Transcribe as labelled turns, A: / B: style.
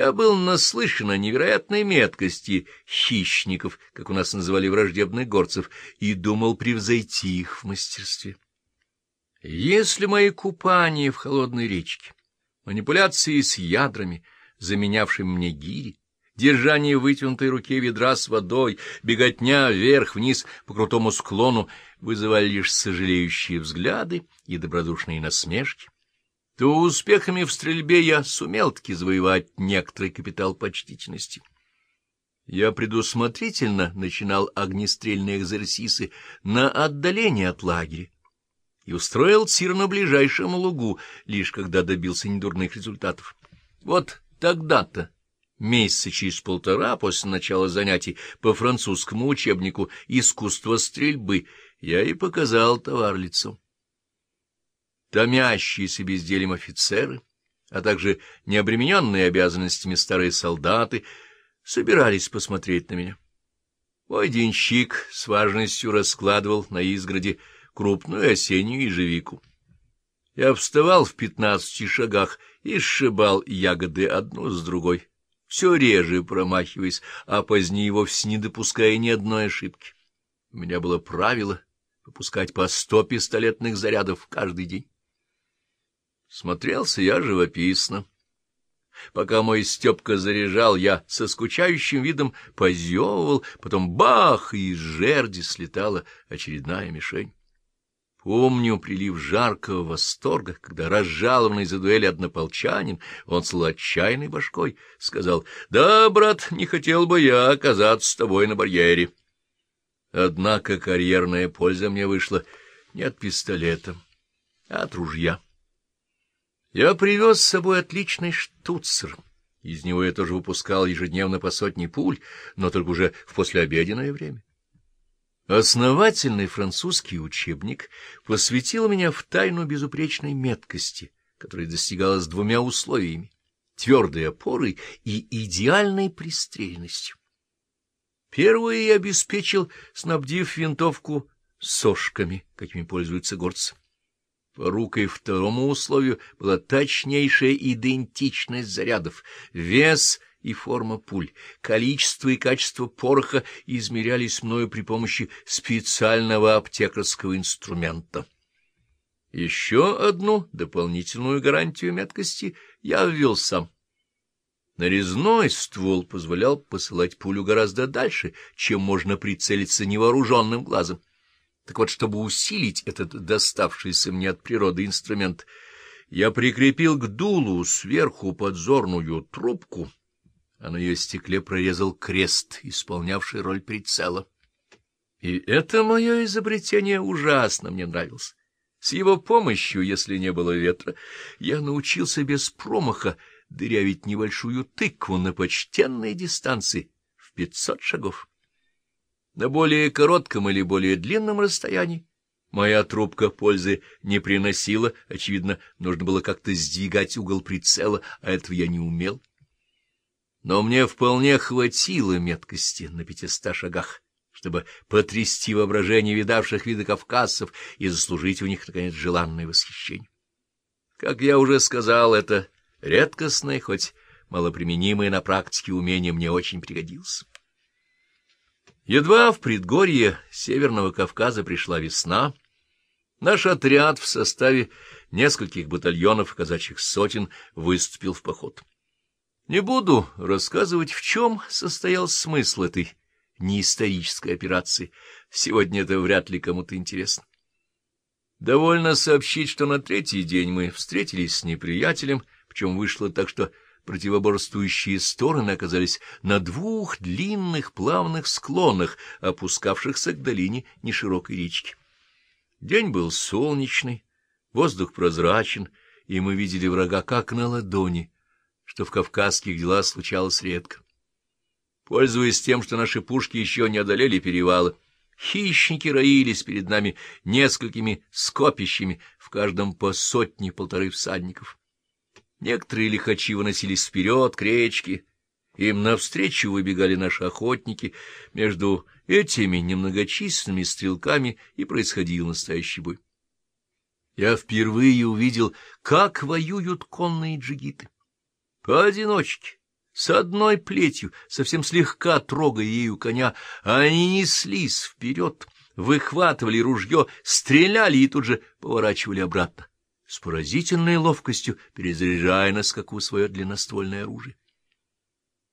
A: Я был наслышан о невероятной меткости хищников, как у нас называли враждебных горцев, и думал превзойти их в мастерстве. Если мои купания в холодной речке, манипуляции с ядрами, заменявшими мне гири, держание в вытянутой руке ведра с водой, беготня вверх-вниз по крутому склону вызывали лишь сожалеющие взгляды и добродушные насмешки, то успехами в стрельбе я сумел-таки завоевать некоторый капитал почтительности. Я предусмотрительно начинал огнестрельные экзерсисы на отдаление от лагеря и устроил тир на ближайшем лугу, лишь когда добился недурных результатов. Вот тогда-то, месяца через полтора после начала занятий по французскому учебнику «Искусство стрельбы», я и показал товар лицом томящиеся бездельем офицеры, а также необремененные обязанностями старые солдаты, собирались посмотреть на меня. Мой денщик с важностью раскладывал на изгороде крупную осеннюю ежевику. Я вставал в пятнадцати шагах и сшибал ягоды одну с другой, все реже промахиваясь, а позднее вовсе не допуская ни одной ошибки. У меня было правило выпускать по сто пистолетных зарядов каждый день. Смотрелся я живописно. Пока мой Степка заряжал, я со скучающим видом позевывал, потом бах, и из жерди слетала очередная мишень. Помню прилив жаркого восторга, когда разжалованный за дуэль однополчанин, он с отчаянной башкой, сказал, «Да, брат, не хотел бы я оказаться с тобой на барьере». Однако карьерная польза мне вышла не от пистолета, а от ружья. Я привез с собой отличный штуцер. Из него я тоже выпускал ежедневно по сотне пуль, но только уже в послеобеденное время. Основательный французский учебник посвятил меня в тайну безупречной меткости, которая достигалась двумя условиями — твердой опорой и идеальной пристрельностью. Первое я обеспечил, снабдив винтовку сошками, какими пользуются горцы. Порукой второму условию была точнейшая идентичность зарядов, вес и форма пуль, количество и качество пороха измерялись мною при помощи специального аптекарского инструмента. Еще одну дополнительную гарантию меткости я ввел сам. Нарезной ствол позволял посылать пулю гораздо дальше, чем можно прицелиться невооруженным глазом. Так вот, чтобы усилить этот доставшийся мне от природы инструмент, я прикрепил к дулу сверху подзорную трубку, а на ее стекле прорезал крест, исполнявший роль прицела. И это мое изобретение ужасно мне нравилось. С его помощью, если не было ветра, я научился без промаха дырявить небольшую тыкву на почтенной дистанции в пятьсот шагов. На более коротком или более длинном расстоянии моя трубка пользы не приносила, очевидно, нужно было как-то сдвигать угол прицела, а этого я не умел. Но мне вполне хватило меткости на пятиста шагах, чтобы потрясти воображение видавших виды кавказцев и заслужить у них, наконец, желанное восхищение. Как я уже сказал, это редкостное, хоть малоприменимое на практике умение мне очень пригодилось. Едва в предгорье Северного Кавказа пришла весна, наш отряд в составе нескольких батальонов казачьих сотен выступил в поход. Не буду рассказывать, в чем состоял смысл этой неисторической операции. Сегодня это вряд ли кому-то интересно. Довольно сообщить, что на третий день мы встретились с неприятелем, причем вышло так, что противоборствующие стороны оказались на двух длинных плавных склонах, опускавшихся к долине неширокой речки. День был солнечный, воздух прозрачен, и мы видели врага как на ладони, что в кавказских делах случалось редко. Пользуясь тем, что наши пушки еще не одолели перевалы, хищники роились перед нами несколькими скопищами, в каждом по сотне-полторы всадников. Некоторые лихачи выносились вперед к речке, им навстречу выбегали наши охотники. Между этими немногочисленными стрелками и происходил настоящий бой. Я впервые увидел, как воюют конные джигиты. Поодиночке, С одной плетью, совсем слегка трогая ею коня, они неслись вперед, выхватывали ружье, стреляли и тут же поворачивали обратно, с поразительной ловкостью перезаряжая на скаку свое длинноствольное оружие.